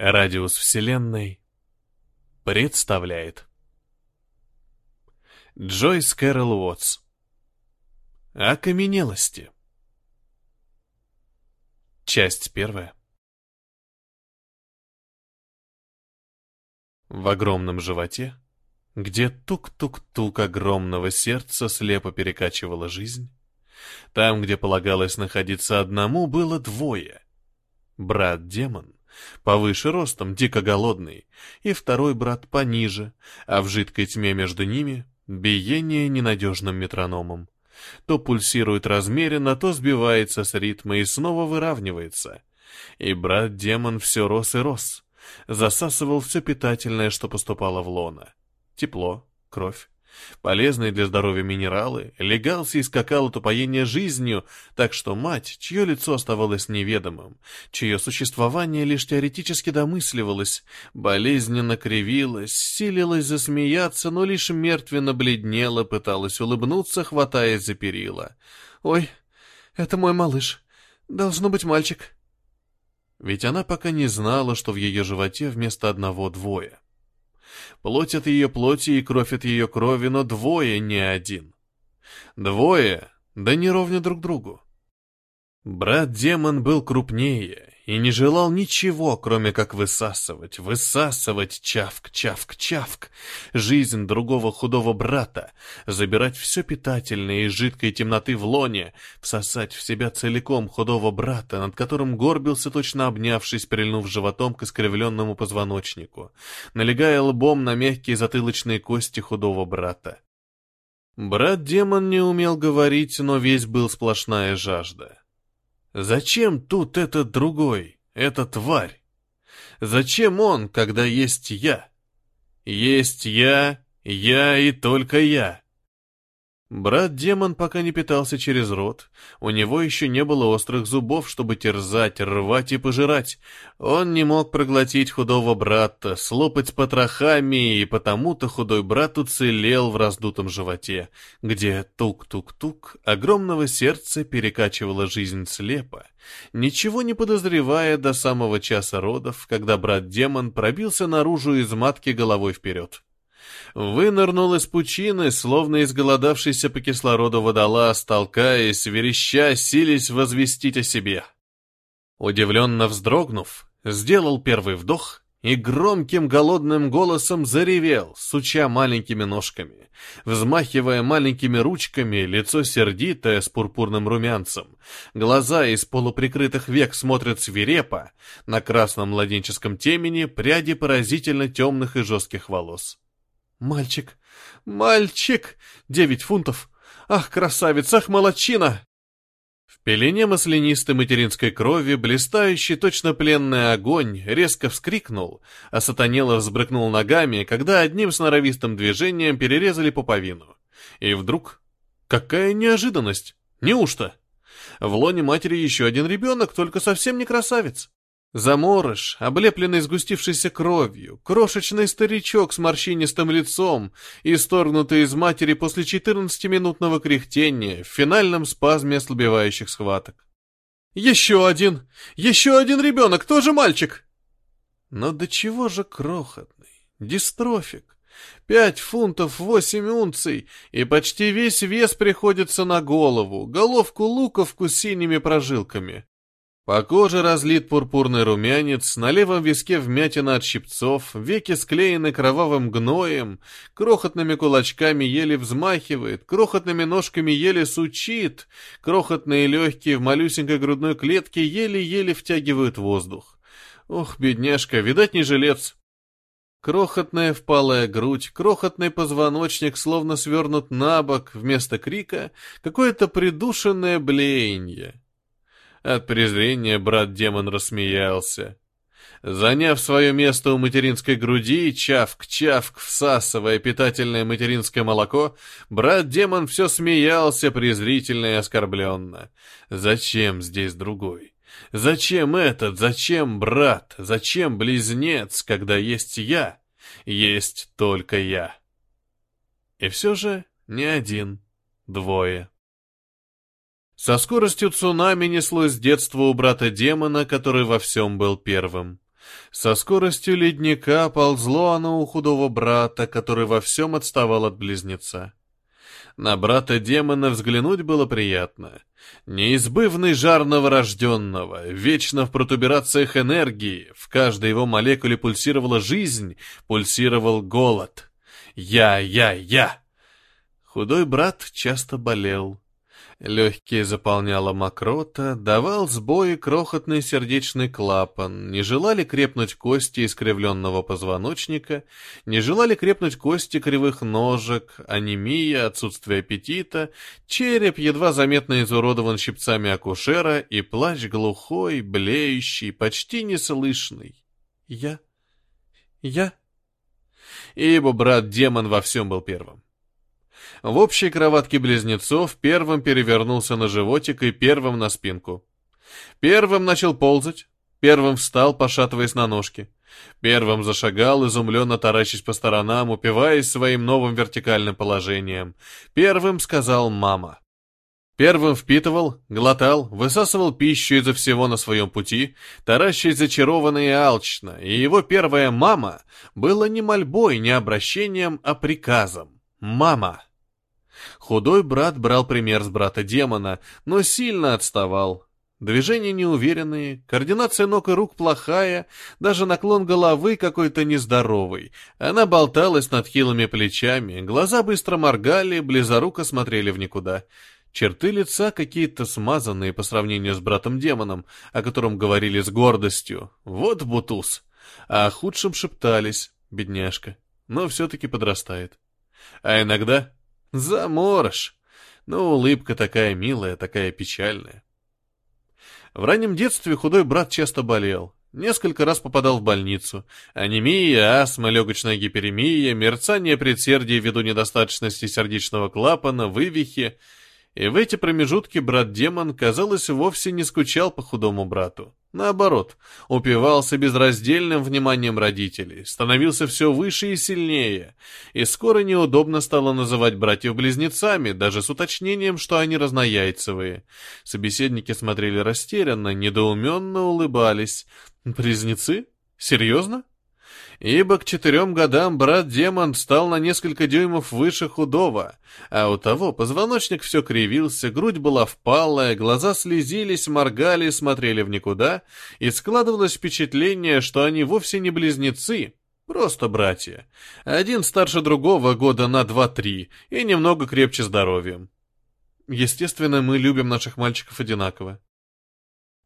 Радиус Вселенной представляет. Джойс Кэрол Уотс. Окаменелости. Часть первая. В огромном животе, где тук-тук-тук огромного сердца слепо перекачивала жизнь, там, где полагалось находиться одному, было двое. Брат-демон, повыше ростом, дико голодный, и второй брат пониже, а в жидкой тьме между ними биение ненадежным метрономом. То пульсирует размеренно, то сбивается с ритма и снова выравнивается. И брат-демон все рос и рос, засасывал все питательное, что поступало в лона. Тепло, кровь, полезные для здоровья минералы, легался и скакал от упоения жизнью, так что мать, чье лицо оставалось неведомым, чье существование лишь теоретически домысливалось, болезненно кривилась, силилась засмеяться, но лишь мертвенно бледнела, пыталась улыбнуться, хватаясь за перила. «Ой, это мой малыш. Должно быть мальчик». Ведь она пока не знала, что в ее животе вместо одного двое. Плоть от ее плоти и кровь от ее крови, но двое, не один. Двое, да не ровня друг другу. Брат-демон был крупнее и не желал ничего, кроме как высасывать, высасывать чавк-чавк-чавк жизнь другого худого брата, забирать все питательное из жидкой темноты в лоне, всосать в себя целиком худого брата, над которым горбился, точно обнявшись, прильнув животом к искривленному позвоночнику, налегая лбом на мягкие затылочные кости худого брата. Брат-демон не умел говорить, но весь был сплошная жажда. Зачем тут этот другой, эта тварь? Зачем он, когда есть я? Есть я, я и только я. Брат-демон пока не питался через рот. У него еще не было острых зубов, чтобы терзать, рвать и пожирать. Он не мог проглотить худого брата, слопать потрохами, и потому-то худой брат уцелел в раздутом животе, где тук-тук-тук огромного сердца перекачивала жизнь слепо, ничего не подозревая до самого часа родов, когда брат-демон пробился наружу из матки головой вперед вынырнул из пучины, словно изголодавшийся по кислороду водолаз, толкаясь, вереща, сились возвестить о себе. Удивленно вздрогнув, сделал первый вдох и громким голодным голосом заревел, суча маленькими ножками, взмахивая маленькими ручками, лицо сердитое с пурпурным румянцем, глаза из полуприкрытых век смотрят свирепо, на красном младенческом темени пряди поразительно темных и жестких волос. Мальчик! Мальчик! Девять фунтов! Ах, красавец! Ах, молодчина! В пелене маслянистой материнской крови блистающий точно пленный огонь резко вскрикнул, а сатанело взбрыкнул ногами, когда одним сноровистым движением перерезали пуповину. И вдруг... Какая неожиданность! Неужто? В лоне матери еще один ребенок, только совсем не красавец. Заморыш, облепленный сгустившейся кровью, крошечный старичок с морщинистым лицом, исторгнутый из матери после 14-минутного кряхтения в финальном спазме ослабевающих схваток. «Еще один! Еще один ребенок, тоже мальчик!» Но до чего же крохотный, дистрофик. Пять фунтов восемь унций, и почти весь вес приходится на голову, головку-луковку с синими прожилками. По коже разлит пурпурный румянец, на левом виске вмятина от щипцов, веки склеены кровавым гноем, крохотными кулачками еле взмахивает, крохотными ножками еле сучит, крохотные легкие в малюсенькой грудной клетке еле-еле втягивают воздух. Ох, бедняжка, видать не жилец. Крохотная впалая грудь, крохотный позвоночник словно свернут на бок, вместо крика какое-то придушенное блеяние. От презрения брат-демон рассмеялся. Заняв свое место у материнской груди, чавк-чавк, всасывая питательное материнское молоко, брат-демон все смеялся презрительно и оскорбленно. «Зачем здесь другой? Зачем этот? Зачем брат? Зачем близнец, когда есть я? Есть только я». И все же не один, двое. Со скоростью цунами неслось детство у брата демона, который во всем был первым. Со скоростью ледника ползло оно у худого брата, который во всем отставал от близнеца. На брата демона взглянуть было приятно. Неизбывный жар новорожденного, вечно в протуберациях энергии, в каждой его молекуле пульсировала жизнь, пульсировал голод. «Я, я, я!» Худой брат часто болел. Легкие заполняла мокрота, давал сбои крохотный сердечный клапан, не желали крепнуть кости искривленного позвоночника, не желали крепнуть кости кривых ножек, анемия, отсутствие аппетита, череп едва заметно изуродован щипцами акушера и плач глухой, блеющий, почти неслышный. Я? Я? Ибо брат-демон во всем был первым. В общей кроватке близнецов первым перевернулся на животик и первым на спинку. Первым начал ползать, первым встал, пошатываясь на ножки. Первым зашагал, изумленно таращась по сторонам, упиваясь своим новым вертикальным положением. Первым сказал «мама». Первым впитывал, глотал, высасывал пищу изо всего на своем пути, таращаясь зачарованно и алчно, и его первая «мама» было не мольбой, не обращением, а приказом. «Мама». Худой брат брал пример с брата демона, но сильно отставал. Движения неуверенные, координация ног и рук плохая, даже наклон головы какой-то нездоровый. Она болталась над хилыми плечами, глаза быстро моргали, близоруко смотрели в никуда. Черты лица какие-то смазанные по сравнению с братом-демоном, о котором говорили с гордостью. Вот бутуз. А о худшем шептались, бедняжка, но все-таки подрастает. А иногда Заморож. Но улыбка такая милая, такая печальная. В раннем детстве худой брат часто болел. Несколько раз попадал в больницу. Анемия, астма, легочная гиперемия, мерцание предсердий ввиду недостаточности сердечного клапана, вывихи. И в эти промежутки брат-демон, казалось, вовсе не скучал по худому брату. Наоборот, упивался безраздельным вниманием родителей, становился все выше и сильнее, и скоро неудобно стало называть братьев-близнецами, даже с уточнением, что они разнояйцевые. Собеседники смотрели растерянно, недоуменно улыбались. «Близнецы? Серьезно?» Ибо к четырем годам брат-демон стал на несколько дюймов выше худого, а у того позвоночник все кривился, грудь была впалая, глаза слезились, моргали, смотрели в никуда, и складывалось впечатление, что они вовсе не близнецы, просто братья. Один старше другого года на два-три и немного крепче здоровьем. Естественно, мы любим наших мальчиков одинаково.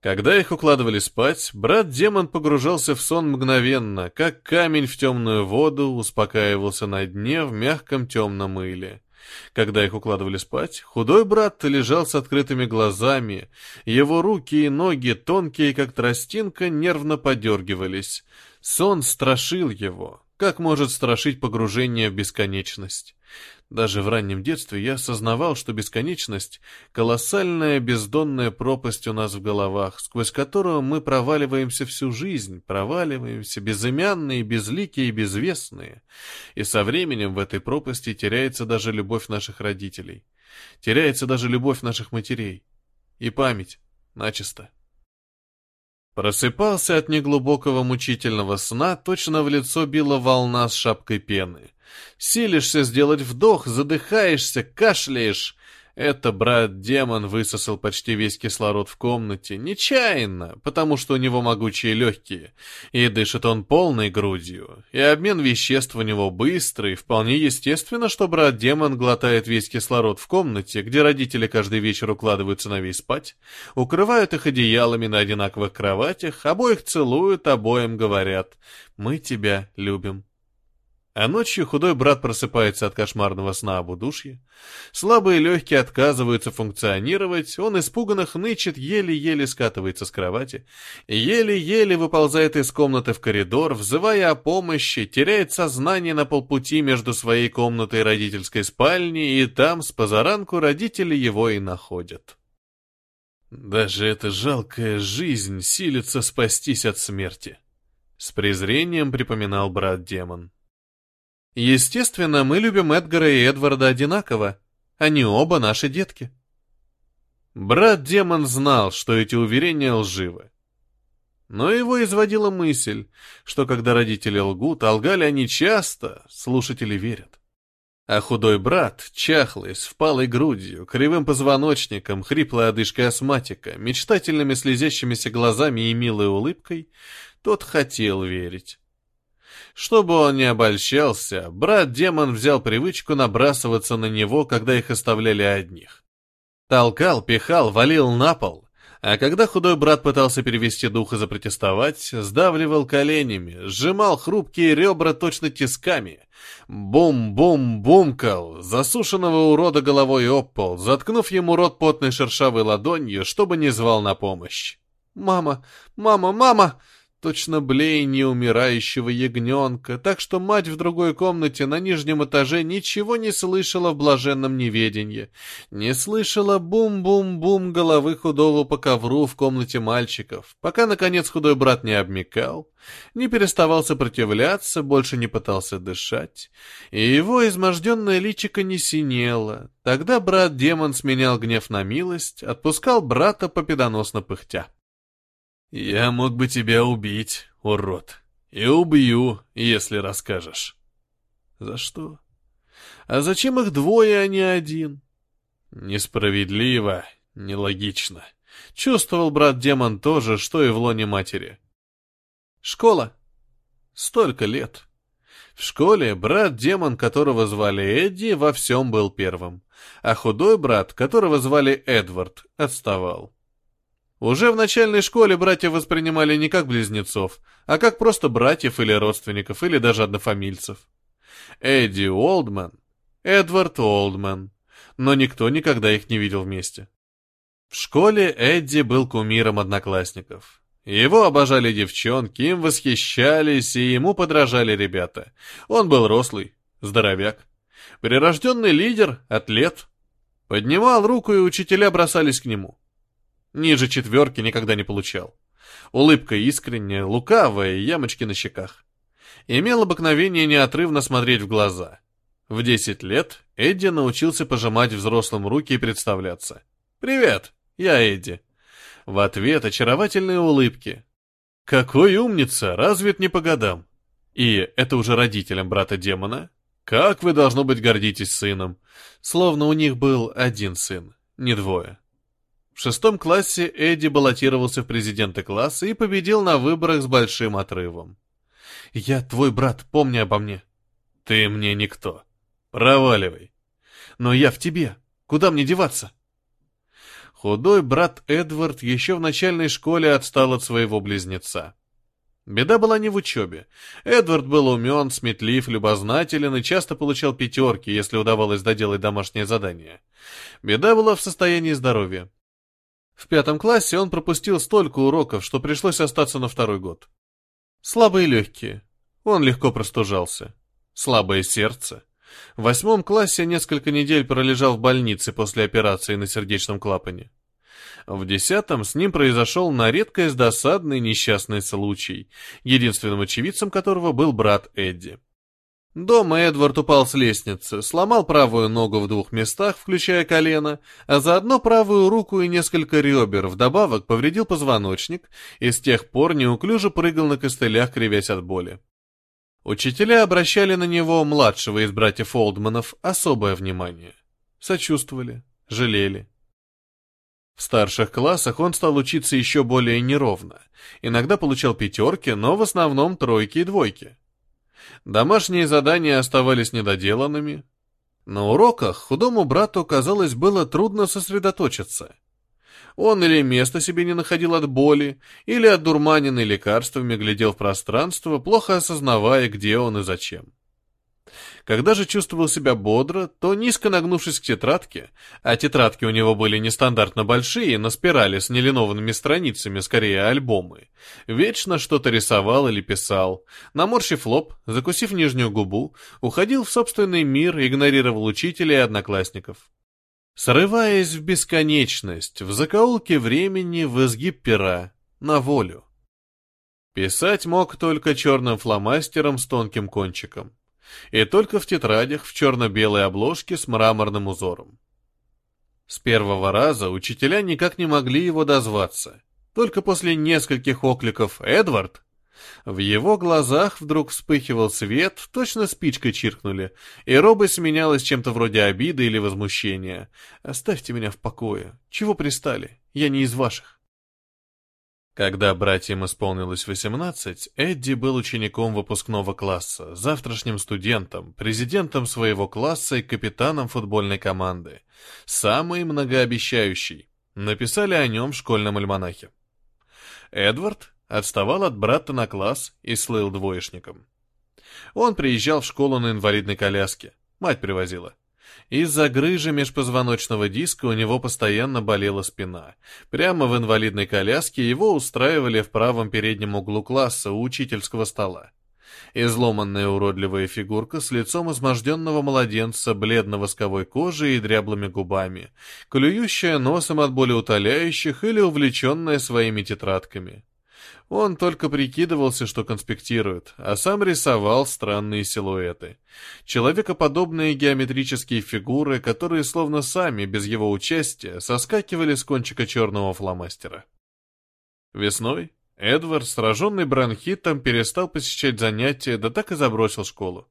Когда их укладывали спать, брат-демон погружался в сон мгновенно, как камень в темную воду, успокаивался на дне в мягком темном иле. Когда их укладывали спать, худой брат лежал с открытыми глазами, его руки и ноги, тонкие как тростинка, нервно подергивались. Сон страшил его, как может страшить погружение в бесконечность. Даже в раннем детстве я осознавал, что бесконечность — колоссальная бездонная пропасть у нас в головах, сквозь которую мы проваливаемся всю жизнь, проваливаемся безымянные, безликие безвестные. И со временем в этой пропасти теряется даже любовь наших родителей. Теряется даже любовь наших матерей. И память. Начисто. Просыпался от неглубокого мучительного сна, точно в лицо била волна с шапкой пены — Силишься сделать вдох, задыхаешься, кашляешь. Это брат-демон высосал почти весь кислород в комнате, нечаянно, потому что у него могучие легкие, и дышит он полной грудью, и обмен веществ у него быстрый, вполне естественно, что брат-демон глотает весь кислород в комнате, где родители каждый вечер укладывают сыновей спать, укрывают их одеялами на одинаковых кроватях, обоих целуют, обоим говорят «Мы тебя любим». А ночью худой брат просыпается от кошмарного сна об удушье. Слабые легкие отказываются функционировать, он испуганно хнычет, еле-еле скатывается с кровати, еле-еле выползает из комнаты в коридор, взывая о помощи, теряет сознание на полпути между своей комнатой и родительской спальней, и там с позаранку родители его и находят. Даже эта жалкая жизнь силится спастись от смерти. С презрением припоминал брат-демон. Естественно, мы любим Эдгара и Эдварда одинаково. Они оба наши детки. Брат-демон знал, что эти уверения лживы. Но его изводила мысль, что когда родители лгут, а лгали они часто, слушатели верят. А худой брат, чахлый, с впалой грудью, кривым позвоночником, хриплой одышкой астматика, мечтательными слезящимися глазами и милой улыбкой, тот хотел верить. Чтобы он не обольщался, брат-демон взял привычку набрасываться на него, когда их оставляли одних. Толкал, пихал, валил на пол, а когда худой брат пытался перевести дух и запротестовать, сдавливал коленями, сжимал хрупкие ребра точно тисками, бум-бум-бумкал, засушенного урода головой об пол, заткнув ему рот потной шершавой ладонью, чтобы не звал на помощь. «Мама! Мама! Мама!» Точно блеяние умирающего ягненка, так что мать в другой комнате на нижнем этаже ничего не слышала в блаженном неведенье, не слышала бум-бум-бум головы худого по ковру в комнате мальчиков, пока, наконец, худой брат не обмекал, не переставал сопротивляться, больше не пытался дышать, и его изможденное личико не синело. Тогда брат-демон сменял гнев на милость, отпускал брата победоносно пыхтя. «Я мог бы тебя убить, урод. И убью, если расскажешь». «За что? А зачем их двое, а не один?» «Несправедливо, нелогично». Чувствовал брат-демон тоже, что и в лоне матери. «Школа. Столько лет». В школе брат-демон, которого звали Эдди, во всем был первым, а худой брат, которого звали Эдвард, отставал. Уже в начальной школе братья воспринимали не как близнецов, а как просто братьев или родственников, или даже однофамильцев. Эдди Олдман, Эдвард Олдман, но никто никогда их не видел вместе. В школе Эдди был кумиром одноклассников. Его обожали девчонки, им восхищались, и ему подражали ребята. Он был рослый, здоровяк, прирожденный лидер, атлет. Поднимал руку, и учителя бросались к нему. Ниже четверки никогда не получал. Улыбка искренняя, лукавая, ямочки на щеках. Имел обыкновение неотрывно смотреть в глаза. В десять лет Эдди научился пожимать взрослым руки и представляться. «Привет, я Эдди». В ответ очаровательные улыбки. «Какой умница, разве это не по годам?» И это уже родителям брата-демона. «Как вы, должно быть, гордитесь сыном?» Словно у них был один сын, не двое. В шестом классе Эдди баллотировался в президенты класса и победил на выборах с большим отрывом. «Я твой брат, помни обо мне». «Ты мне никто. Проваливай». «Но я в тебе. Куда мне деваться?» Худой брат Эдвард еще в начальной школе отстал от своего близнеца. Беда была не в учебе. Эдвард был умен, сметлив, любознателен и часто получал пятерки, если удавалось доделать домашнее задание. Беда была в состоянии здоровья. В пятом классе он пропустил столько уроков, что пришлось остаться на второй год. Слабые легкие. Он легко простужался. Слабое сердце. В восьмом классе несколько недель пролежал в больнице после операции на сердечном клапане. В десятом с ним произошел на редкость досадный несчастный случай, единственным очевидцем которого был брат Эдди. Дома Эдвард упал с лестницы, сломал правую ногу в двух местах, включая колено, а заодно правую руку и несколько ребер, вдобавок повредил позвоночник и с тех пор неуклюже прыгал на костылях, кривясь от боли. Учителя обращали на него, младшего из братьев Олдманов, особое внимание. Сочувствовали, жалели. В старших классах он стал учиться еще более неровно. Иногда получал пятерки, но в основном тройки и двойки. Домашние задания оставались недоделанными. На уроках худому брату, казалось, было трудно сосредоточиться. Он или место себе не находил от боли, или одурманенный лекарствами глядел в пространство, плохо осознавая, где он и зачем. Когда же чувствовал себя бодро, то низко нагнувшись к тетрадке, а тетрадки у него были нестандартно большие, на спирали с нелинованными страницами, скорее альбомы, вечно что-то рисовал или писал, наморщив лоб, закусив нижнюю губу, уходил в собственный мир, игнорировал учителя и одноклассников. Срываясь в бесконечность, в закоулке времени, в изгиб пера, на волю. Писать мог только черным фломастером с тонким кончиком и только в тетрадях в черно-белой обложке с мраморным узором. С первого раза учителя никак не могли его дозваться. Только после нескольких окликов «Эдвард» в его глазах вдруг вспыхивал свет, точно спичкой чиркнули, и робость сменялась чем-то вроде обиды или возмущения. «Оставьте меня в покое. Чего пристали? Я не из ваших». Когда братьям исполнилось 18, Эдди был учеником выпускного класса, завтрашним студентом, президентом своего класса и капитаном футбольной команды. Самый многообещающий. Написали о нем в школьном альманахе. Эдвард отставал от брата на класс и слыл двоечником. Он приезжал в школу на инвалидной коляске. Мать привозила. Из-за грыжи межпозвоночного диска у него постоянно болела спина. Прямо в инвалидной коляске его устраивали в правом переднем углу класса у учительского стола. Изломанная уродливая фигурка с лицом изможденного младенца, бледно-восковой кожей и дряблыми губами, клюющая носом от боли утоляющих или увлеченная своими тетрадками. Он только прикидывался, что конспектирует, а сам рисовал странные силуэты. Человекоподобные геометрические фигуры, которые словно сами, без его участия, соскакивали с кончика черного фломастера. Весной Эдвард, сраженный бронхитом, перестал посещать занятия, да так и забросил школу.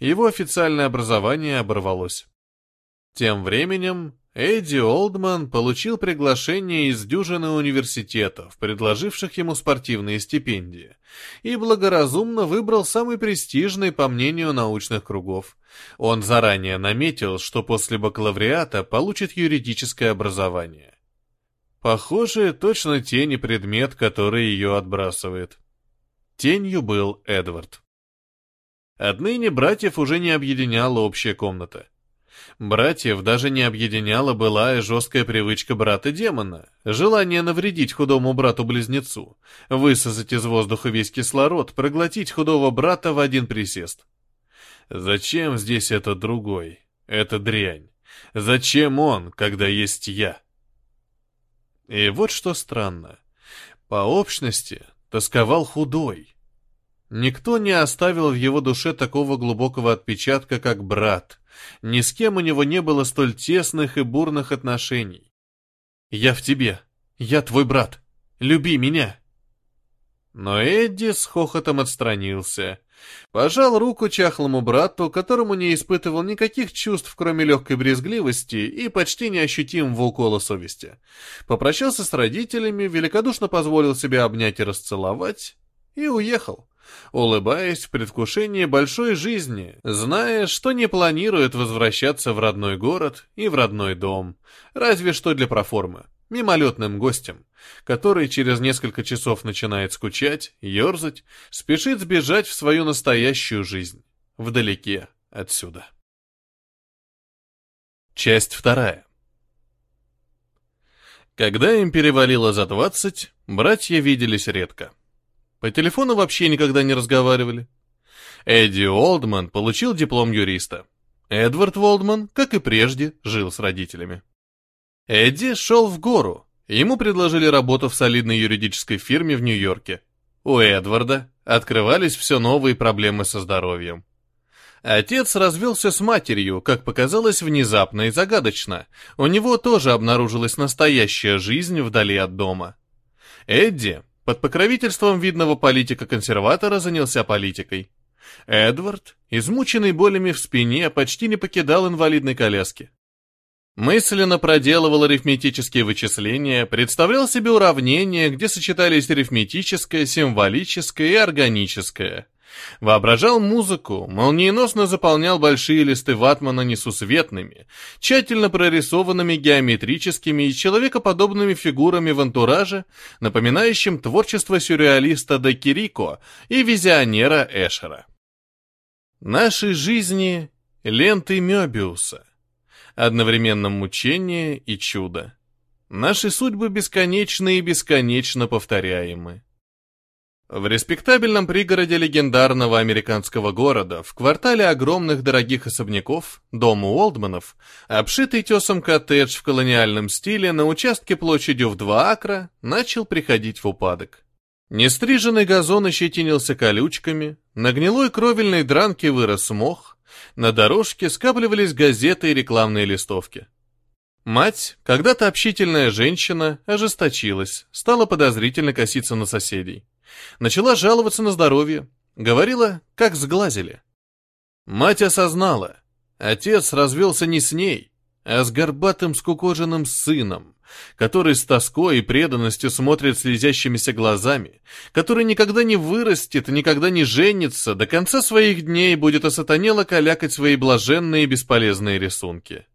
Его официальное образование оборвалось. Тем временем Эдди Олдман получил приглашение из дюжины университетов, предложивших ему спортивные стипендии, и благоразумно выбрал самый престижный, по мнению научных кругов. Он заранее наметил, что после бакалавриата получит юридическое образование. Похоже, точно тень и предмет, который ее отбрасывает. Тенью был Эдвард. Отныне братьев уже не объединяла общая комната. Братьев даже не объединяла былая жесткая привычка брата-демона, желание навредить худому брату-близнецу, высосать из воздуха весь кислород, проглотить худого брата в один присест. Зачем здесь этот другой, эта дрянь? Зачем он, когда есть я? И вот что странно. По общности тосковал худой. Никто не оставил в его душе такого глубокого отпечатка, как брат, ни с кем у него не было столь тесных и бурных отношений. «Я в тебе. Я твой брат. Люби меня». Но Эдди с хохотом отстранился. Пожал руку чахлому брату, которому не испытывал никаких чувств, кроме легкой брезгливости и почти неощутимого укола совести. Попрощался с родителями, великодушно позволил себе обнять и расцеловать и уехал улыбаясь в предвкушении большой жизни, зная, что не планирует возвращаться в родной город и в родной дом, разве что для проформы, мимолетным гостем, который через несколько часов начинает скучать, ерзать, спешит сбежать в свою настоящую жизнь, вдалеке отсюда. Часть вторая. Когда им перевалило за двадцать, братья виделись редко. По телефону вообще никогда не разговаривали. Эдди Олдман получил диплом юриста. Эдвард Олдман, как и прежде, жил с родителями. Эдди шел в гору. Ему предложили работу в солидной юридической фирме в Нью-Йорке. У Эдварда открывались все новые проблемы со здоровьем. Отец развелся с матерью, как показалось, внезапно и загадочно. У него тоже обнаружилась настоящая жизнь вдали от дома. Эдди под покровительством видного политика-консерватора занялся политикой. Эдвард, измученный болями в спине, почти не покидал инвалидной коляски. Мысленно проделывал арифметические вычисления, представлял себе уравнения, где сочетались арифметическое, символическое и органическое – Воображал музыку, молниеносно заполнял большие листы ватмана несусветными, тщательно прорисованными геометрическими и человекоподобными фигурами в антураже, напоминающим творчество сюрреалиста Де Кирико и визионера Эшера. Наши жизни — ленты Мёбиуса, одновременно мучение и чудо. Наши судьбы бесконечны и бесконечно повторяемы. В респектабельном пригороде легендарного американского города, в квартале огромных дорогих особняков, дому Уолдманов, обшитый тесом коттедж в колониальном стиле на участке площадью в два акра, начал приходить в упадок. Нестриженный газон ощетинился колючками, на гнилой кровельной дранке вырос мох, на дорожке скапливались газеты и рекламные листовки. Мать, когда-то общительная женщина, ожесточилась, стала подозрительно коситься на соседей. Начала жаловаться на здоровье, говорила, как сглазили. Мать осознала, отец развелся не с ней, а с горбатым скукоженным сыном, который с тоской и преданностью смотрит слезящимися глазами, который никогда не вырастет и никогда не женится, до конца своих дней будет осатанело калякать свои блаженные и бесполезные рисунки.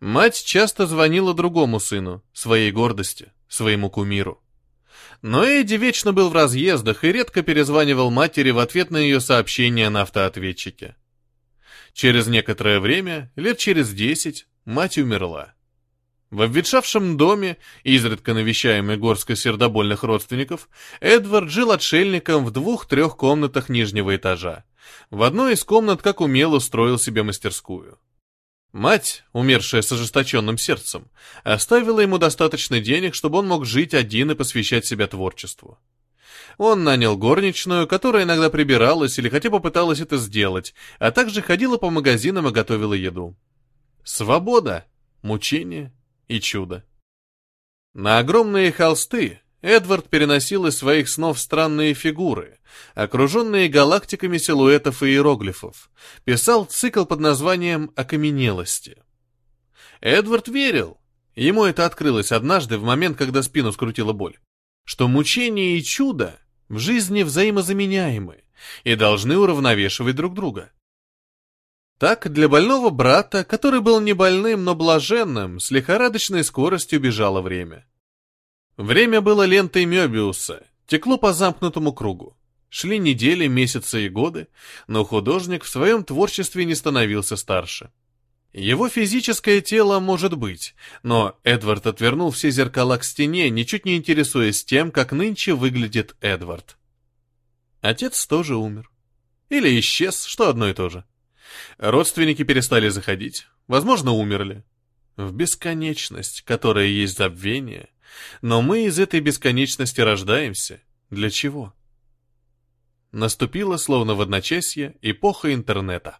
Мать часто звонила другому сыну, своей гордости, своему кумиру. Но Эдди вечно был в разъездах и редко перезванивал матери в ответ на ее сообщения на автоответчике. Через некоторое время, лет через десять, мать умерла. В обветшавшем доме, изредка навещаемый горско сердобольных родственников, Эдвард жил отшельником в двух-трех комнатах нижнего этажа. В одной из комнат, как умел, устроил себе мастерскую. Мать, умершая с ожесточенным сердцем, оставила ему достаточно денег, чтобы он мог жить один и посвящать себя творчеству. Он нанял горничную, которая иногда прибиралась или хотя бы пыталась это сделать, а также ходила по магазинам и готовила еду. Свобода, мучение и чудо. На огромные холсты Эдвард переносил из своих снов странные фигуры, окруженные галактиками силуэтов и иероглифов, писал цикл под названием «Окаменелости». Эдвард верил, ему это открылось однажды в момент, когда спину скрутила боль, что мучение и чудо в жизни взаимозаменяемы и должны уравновешивать друг друга. Так, для больного брата, который был не больным, но блаженным, с лихорадочной скоростью бежало время. Время было лентой Мёбиуса, текло по замкнутому кругу. Шли недели, месяцы и годы, но художник в своем творчестве не становился старше. Его физическое тело может быть, но Эдвард отвернул все зеркала к стене, ничуть не интересуясь тем, как нынче выглядит Эдвард. Отец тоже умер. Или исчез, что одно и то же. Родственники перестали заходить, возможно, умерли. В бесконечность, которая есть забвение, но мы из этой бесконечности рождаемся. Для чего? Наступила, словно в одночасье, эпоха интернета.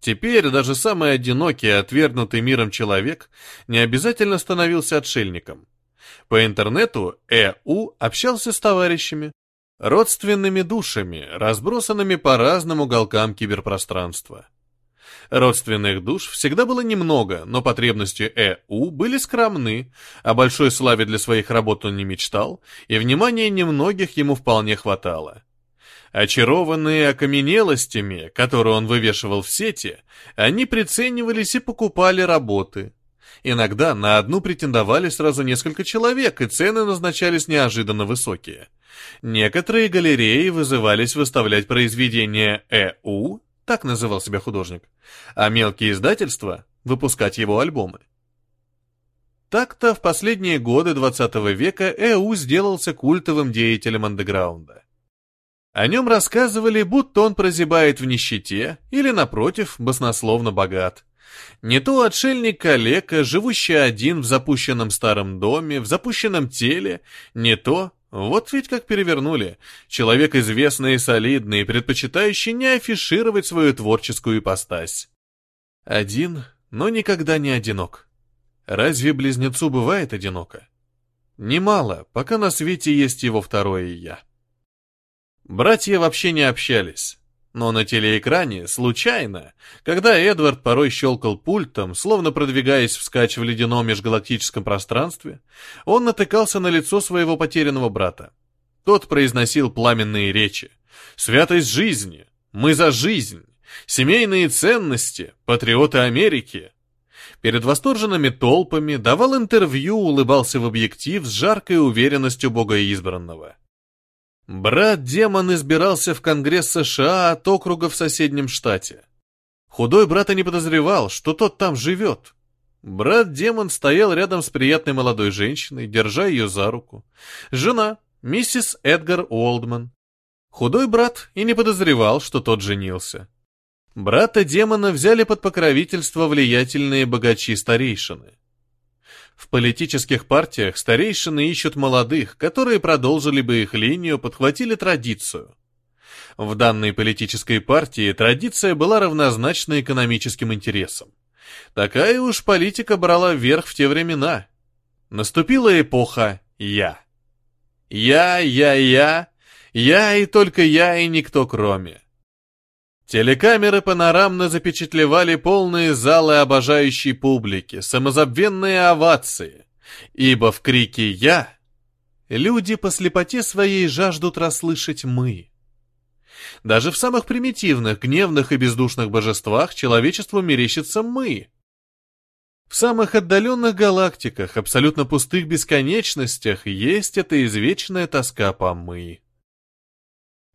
Теперь даже самый одинокий и отвергнутый миром человек не обязательно становился отшельником. По интернету Э.У. общался с товарищами, родственными душами, разбросанными по разным уголкам киберпространства. Родственных душ всегда было немного, но потребности Э.У. были скромны, о большой славе для своих работ он не мечтал, и внимания немногих ему вполне хватало. Очарованные окаменелостями, которые он вывешивал в сети, они приценивались и покупали работы. Иногда на одну претендовали сразу несколько человек, и цены назначались неожиданно высокие. Некоторые галереи вызывались выставлять произведения Э.У., так называл себя художник, а мелкие издательства — выпускать его альбомы. Так-то в последние годы XX века Э.У. сделался культовым деятелем андеграунда. О нем рассказывали, будто он прозябает в нищете или, напротив, баснословно богат. Не то отшельник-калека, живущий один в запущенном старом доме, в запущенном теле, не то вот ведь как перевернули. Человек известный и солидный, предпочитающий не афишировать свою творческую ипостась. Один, но никогда не одинок. Разве близнецу бывает одиноко? Немало, пока на свете есть его второе «я». Братья вообще не общались. Но на телеэкране, случайно, когда Эдвард порой щелкал пультом, словно продвигаясь вскачь в ледяном межгалактическом пространстве, он натыкался на лицо своего потерянного брата. Тот произносил пламенные речи. «Святость жизни! Мы за жизнь! Семейные ценности! Патриоты Америки!» Перед восторженными толпами давал интервью, улыбался в объектив с жаркой уверенностью богоизбранного. Брат-демон избирался в Конгресс США от округа в соседнем штате. Худой брата не подозревал, что тот там живет. Брат-демон стоял рядом с приятной молодой женщиной, держа ее за руку. Жена, миссис Эдгар Уолдман. Худой брат и не подозревал, что тот женился. Брата-демона взяли под покровительство влиятельные богачи-старейшины. В политических партиях старейшины ищут молодых, которые продолжили бы их линию, подхватили традицию. В данной политической партии традиция была равнозначна экономическим интересам. Такая уж политика брала верх в те времена. Наступила эпоха «я». Я, я, я, я и только я и никто кроме. Телекамеры панорамно запечатлевали полные залы обожающей публики, самозабвенные овации, ибо в крике «я» люди по слепоте своей жаждут расслышать «мы». Даже в самых примитивных, гневных и бездушных божествах человечеству мерещится «мы». В самых отдаленных галактиках, абсолютно пустых бесконечностях, есть эта извечная тоска по «мы».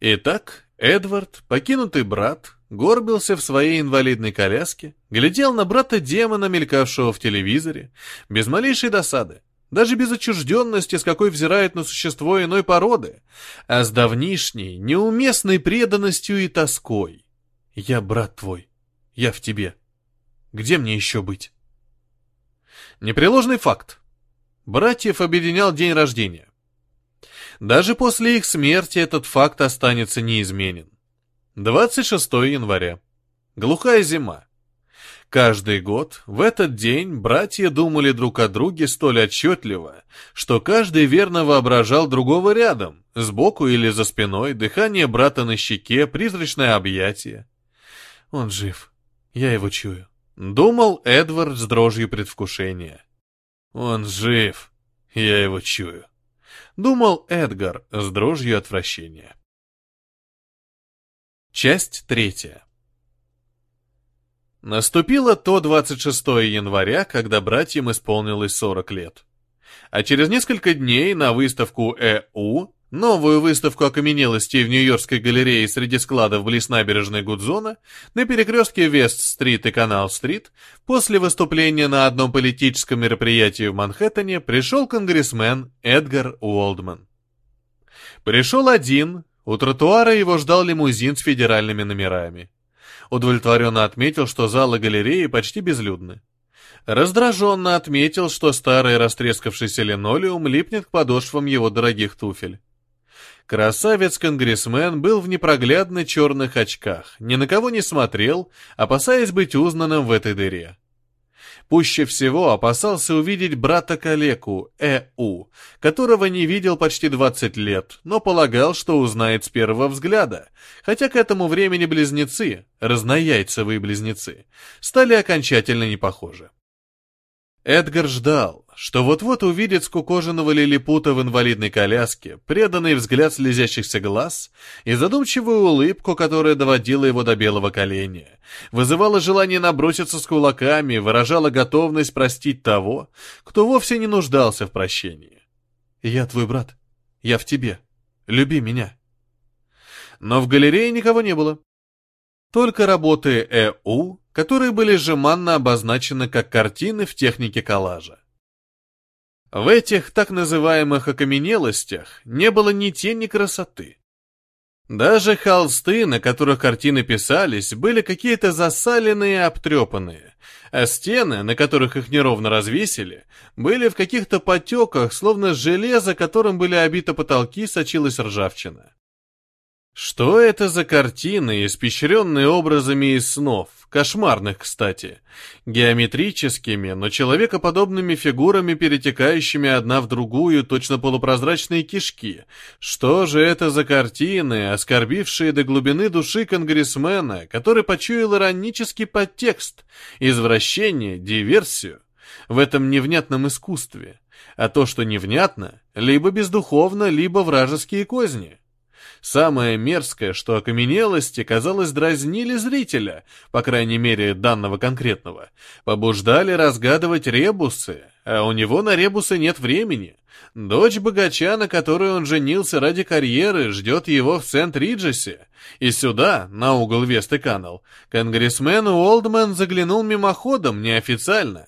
Итак, Эдвард, покинутый брат, горбился в своей инвалидной коляске, глядел на брата-демона, мелькавшего в телевизоре, без малейшей досады, даже без отчужденности, с какой взирает на существо иной породы, а с давнишней, неуместной преданностью и тоской. «Я брат твой, я в тебе. Где мне еще быть?» Непреложный факт. Братьев объединял день рождения. Даже после их смерти этот факт останется неизменен. 26 января. Глухая зима. Каждый год в этот день братья думали друг о друге столь отчетливо, что каждый верно воображал другого рядом, сбоку или за спиной, дыхание брата на щеке, призрачное объятие. Он жив, я его чую. Думал Эдвард с дрожью предвкушения. Он жив, я его чую думал Эдгар с дрожью отвращения. Часть третья. Наступило то 26 января, когда братьям исполнилось 40 лет. А через несколько дней на выставку ЭУ Новую выставку окаменелостей в Нью-Йоркской галерее среди складов близ набережной Гудзона на перекрестке Вест-стрит и Канал-стрит после выступления на одном политическом мероприятии в Манхэттене пришел конгрессмен Эдгар Уолдман. Пришел один, у тротуара его ждал лимузин с федеральными номерами. Удовлетворенно отметил, что залы галереи почти безлюдны. Раздраженно отметил, что старый растрескавшийся линолеум липнет к подошвам его дорогих туфель. Красавец-конгрессмен был в непроглядно черных очках, ни на кого не смотрел, опасаясь быть узнанным в этой дыре. Пуще всего опасался увидеть брата-калеку, Э.У., которого не видел почти 20 лет, но полагал, что узнает с первого взгляда, хотя к этому времени близнецы, разнояйцевые близнецы, стали окончательно не похожи. Эдгар ждал, что вот-вот увидит скукоженного лилипута в инвалидной коляске, преданный взгляд слезящихся глаз и задумчивую улыбку, которая доводила его до белого коленя, вызывала желание наброситься с кулаками, выражала готовность простить того, кто вовсе не нуждался в прощении. «Я твой брат. Я в тебе. Люби меня». Но в галерее никого не было. Только работы Э.У., которые были жеманно обозначены как картины в технике коллажа. В этих так называемых окаменелостях не было ни тени красоты. Даже холсты, на которых картины писались, были какие-то засаленные и обтрепанные, а стены, на которых их неровно развесили, были в каких-то потеках, словно железо, которым были обиты потолки, сочилась ржавчина. Что это за картины, испещренные образами из снов, кошмарных, кстати, геометрическими, но человекоподобными фигурами, перетекающими одна в другую, точно полупрозрачные кишки? Что же это за картины, оскорбившие до глубины души конгрессмена, который почуял иронический подтекст, извращение, диверсию в этом невнятном искусстве? А то, что невнятно, либо бездуховно, либо вражеские козни. Самое мерзкое, что окаменелости, казалось, дразнили зрителя, по крайней мере, данного конкретного, побуждали разгадывать ребусы, а у него на ребусы нет времени. Дочь богача, на которой он женился ради карьеры, ждет его в Сент-Риджесе. И сюда, на угол Вест и Канал, конгрессмен Уолдман заглянул мимоходом, неофициально,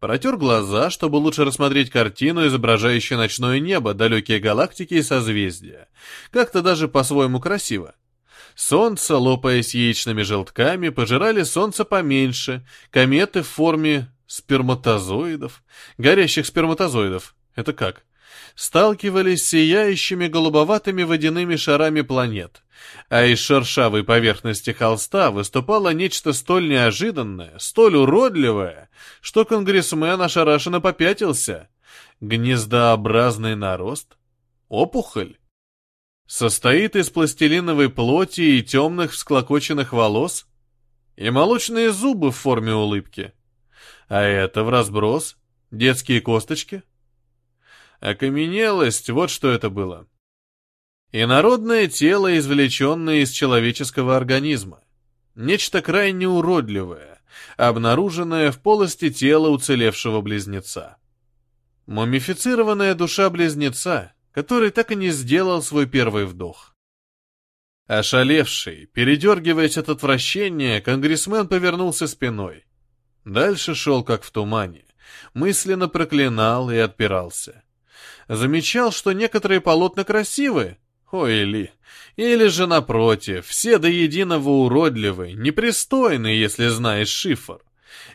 Протер глаза, чтобы лучше рассмотреть картину, изображающую ночное небо, далекие галактики и созвездия. Как-то даже по-своему красиво. Солнце, лопаясь яичными желтками, пожирали солнце поменьше, кометы в форме сперматозоидов, горящих сперматозоидов. Это как? Сталкивались с сияющими голубоватыми водяными шарами планет, а из шершавой поверхности холста выступало нечто столь неожиданное, столь уродливое, что конгрессмен ошарашенно попятился. Гнездообразный нарост? Опухоль? Состоит из пластилиновой плоти и темных всклокоченных волос? И молочные зубы в форме улыбки? А это в разброс? Детские косточки? Окаменелость, вот что это было. Инородное тело, извлеченное из человеческого организма. Нечто крайне уродливое, обнаруженное в полости тела уцелевшего близнеца. Мумифицированная душа близнеца, который так и не сделал свой первый вдох. Ошалевший, передергиваясь от отвращения, конгрессмен повернулся спиной. Дальше шел как в тумане, мысленно проклинал и отпирался. Замечал, что некоторые полотна красивы, Ой, Ли. Или же, напротив, все до единого уродливы, непристойны, если знаешь шифр.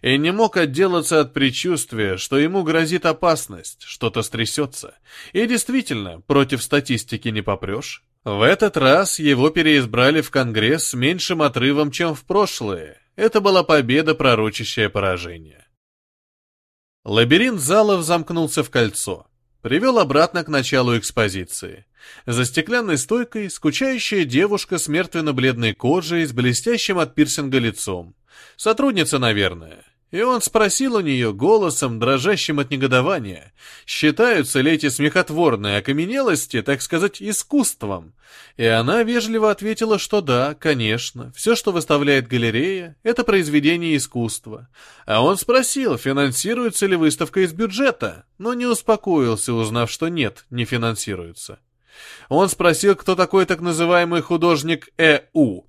И не мог отделаться от предчувствия, что ему грозит опасность, что-то стрясется. И действительно, против статистики не попрешь. В этот раз его переизбрали в Конгресс с меньшим отрывом, чем в прошлые. Это была победа, пророчащая поражение. Лабиринт залов замкнулся в кольцо. Привел обратно к началу экспозиции. За стеклянной стойкой скучающая девушка с мертвенно-бледной кожей, с блестящим от пирсинга лицом. Сотрудница, наверное. И он спросил у нее голосом, дрожащим от негодования, считаются ли эти смехотворные окаменелости, так сказать, искусством. И она вежливо ответила, что да, конечно, все, что выставляет галерея, это произведение искусства. А он спросил, финансируется ли выставка из бюджета, но не успокоился, узнав, что нет, не финансируется. Он спросил, кто такой так называемый художник Э.У.,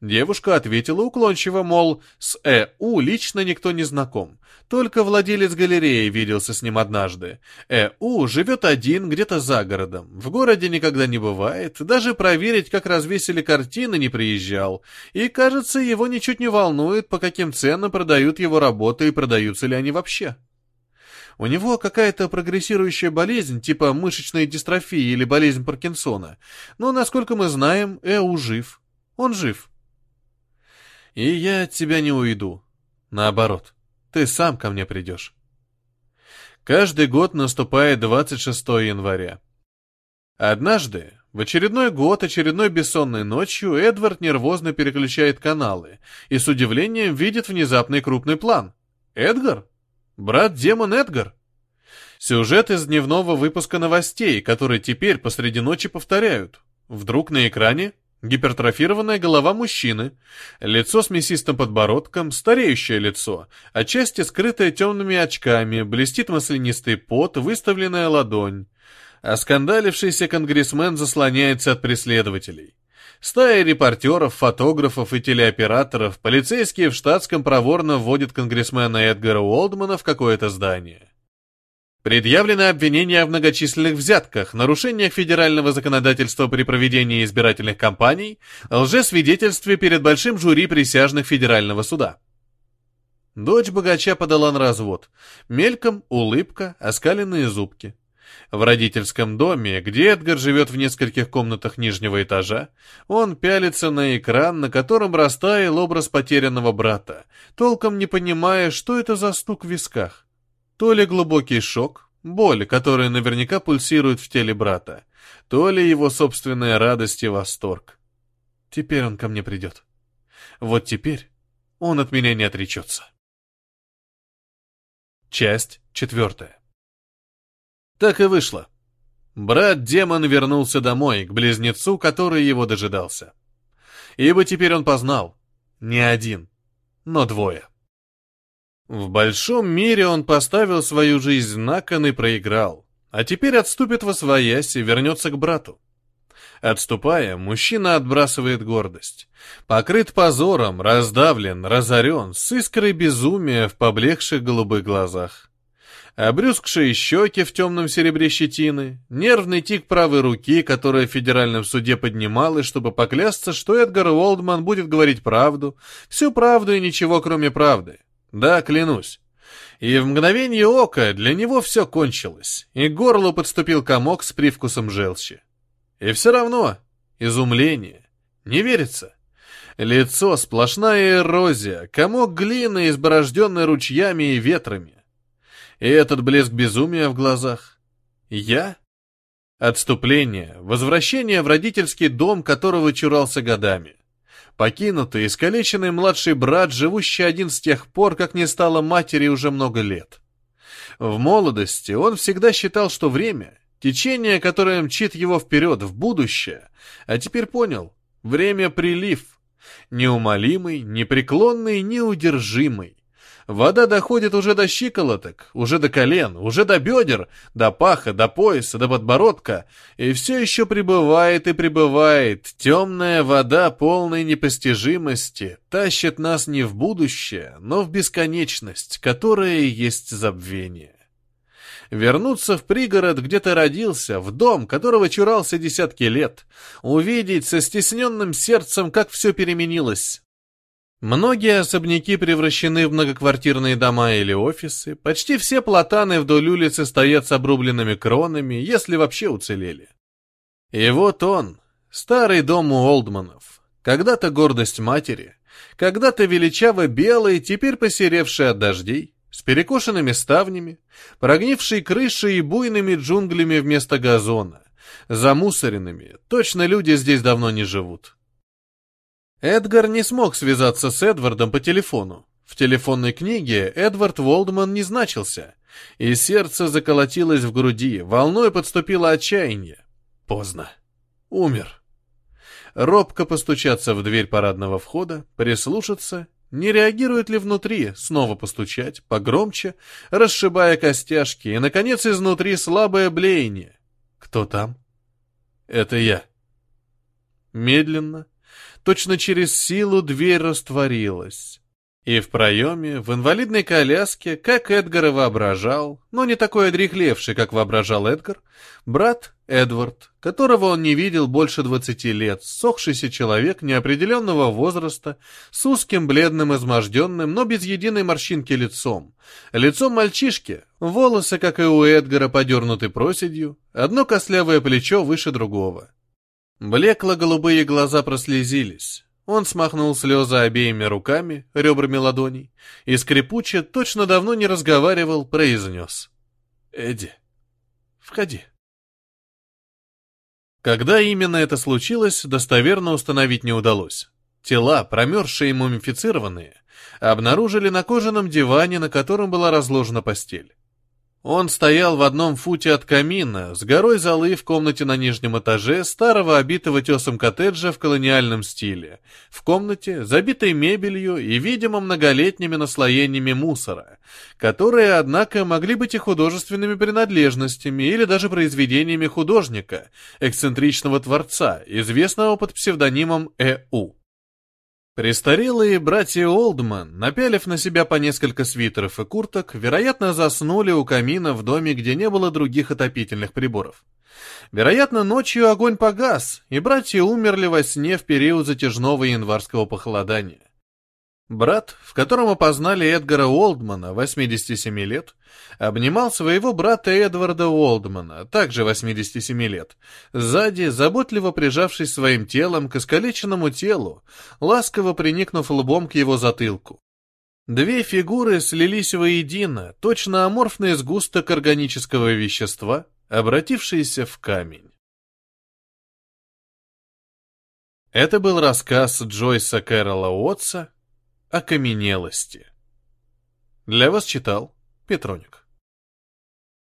Девушка ответила уклончиво, мол, с Э.У. лично никто не знаком. Только владелец галереи виделся с ним однажды. Э.У. живет один где-то за городом. В городе никогда не бывает. Даже проверить, как развесили картины, не приезжал. И, кажется, его ничуть не волнует, по каким ценам продают его работы и продаются ли они вообще. У него какая-то прогрессирующая болезнь, типа мышечной дистрофии или болезнь Паркинсона. Но, насколько мы знаем, Эу жив. Он жив. И я от тебя не уйду. Наоборот, ты сам ко мне придешь. Каждый год наступает 26 января. Однажды, в очередной год, очередной бессонной ночью, Эдвард нервозно переключает каналы и с удивлением видит внезапный крупный план. Эдгар? Брат-демон Эдгар? Сюжет из дневного выпуска новостей, который теперь посреди ночи повторяют. Вдруг на экране Гипертрофированная голова мужчины, лицо с мясистым подбородком, стареющее лицо, отчасти скрытое темными очками, блестит маслянистый пот, выставленная ладонь. Оскандалившийся конгрессмен заслоняется от преследователей. Стая репортеров, фотографов и телеоператоров, полицейские в штатском проворно вводят конгрессмена Эдгара Уолдмана в какое-то здание. Предъявлено обвинение в многочисленных взятках, нарушениях федерального законодательства при проведении избирательных кампаний, лжесвидетельстве перед большим жюри присяжных федерального суда. Дочь богача подала на развод. Мельком улыбка, оскаленные зубки. В родительском доме, где Эдгар живет в нескольких комнатах нижнего этажа, он пялится на экран, на котором растаял образ потерянного брата, толком не понимая, что это за стук в висках. То ли глубокий шок, боль, которая наверняка пульсирует в теле брата, то ли его собственная радость и восторг. Теперь он ко мне придет. Вот теперь он от меня не отречется. Часть четвертая. Так и вышло. Брат-демон вернулся домой, к близнецу, который его дожидался. Ибо теперь он познал. Не один, но двое. В большом мире он поставил свою жизнь на кон и проиграл, а теперь отступит во своясь и вернется к брату. Отступая, мужчина отбрасывает гордость. Покрыт позором, раздавлен, разорен, с искрой безумия в поблекших голубых глазах. Обрюзгшие щеки в темном серебре щетины, нервный тик правой руки, которая в федеральном суде поднималась, чтобы поклясться, что Эдгар Уолдман будет говорить правду, всю правду и ничего кроме правды. Да, клянусь. И в мгновение ока для него все кончилось, и к горлу подступил комок с привкусом желчи. И все равно изумление, Не верится. Лицо — сплошная эрозия, комок глины, изборожденный ручьями и ветрами. И этот блеск безумия в глазах. Я? Отступление, возвращение в родительский дом, которого чурался годами. Покинутый, искалеченный младший брат, живущий один с тех пор, как не стало матери уже много лет. В молодости он всегда считал, что время — течение, которое мчит его вперед, в будущее, а теперь понял — время — прилив, неумолимый, непреклонный, неудержимый. Вода доходит уже до щиколоток, уже до колен, уже до бедер, до паха, до пояса, до подбородка, и все еще прибывает и прибывает. Темная вода полной непостижимости тащит нас не в будущее, но в бесконечность, которая есть забвение. Вернуться в пригород, где ты родился, в дом, которого чурался десятки лет, увидеть со стесненным сердцем, как все переменилось, Многие особняки превращены в многоквартирные дома или офисы, почти все платаны вдоль улицы стоят с обрубленными кронами, если вообще уцелели. И вот он, старый дом у Олдманов, когда-то гордость матери, когда-то величаво белый, теперь посеревший от дождей, с перекошенными ставнями, прогнившей крышей и буйными джунглями вместо газона, замусоренными, точно люди здесь давно не живут. Эдгар не смог связаться с Эдвардом по телефону. В телефонной книге Эдвард Волдман не значился, и сердце заколотилось в груди, волной подступило отчаяние. Поздно. Умер. Робко постучаться в дверь парадного входа, прислушаться, не реагирует ли внутри, снова постучать, погромче, расшибая костяшки, и, наконец, изнутри слабое блеяние. Кто там? Это я. Медленно, точно через силу дверь растворилась. И в проеме, в инвалидной коляске, как Эдгар и воображал, но не такой одрехлевший, как воображал Эдгар, брат Эдвард, которого он не видел больше двадцати лет, сохшийся человек неопределенного возраста, с узким, бледным, изможденным, но без единой морщинки лицом. Лицом мальчишки, волосы, как и у Эдгара, подернуты проседью, одно костлявое плечо выше другого. Блекло-голубые глаза прослезились. Он смахнул слезы обеими руками, ребрами ладоней, и скрипуче, точно давно не разговаривал, произнес. «Эдди, входи». Когда именно это случилось, достоверно установить не удалось. Тела, промерзшие и мумифицированные, обнаружили на кожаном диване, на котором была разложена постель. Он стоял в одном футе от камина, с горой золы в комнате на нижнем этаже старого обитого тесом коттеджа в колониальном стиле, в комнате, забитой мебелью и, видимо, многолетними наслоениями мусора, которые, однако, могли быть и художественными принадлежностями или даже произведениями художника, эксцентричного творца, известного под псевдонимом Э.У. Престарелые братья Олдман, напялив на себя по несколько свитеров и курток, вероятно, заснули у камина в доме, где не было других отопительных приборов. Вероятно, ночью огонь погас, и братья умерли во сне в период затяжного январского похолодания. Брат, в котором опознали Эдгара Уолдмана, 87 лет, обнимал своего брата Эдварда Уолдмана, также 87 лет, сзади, заботливо прижавшись своим телом к искалеченному телу, ласково приникнув лбом к его затылку. Две фигуры слились воедино, точно аморфный сгусток органического вещества, обратившийся в камень. Это был рассказ Джойса Кэрола Уотса окаменелости. Для вас читал Петроник.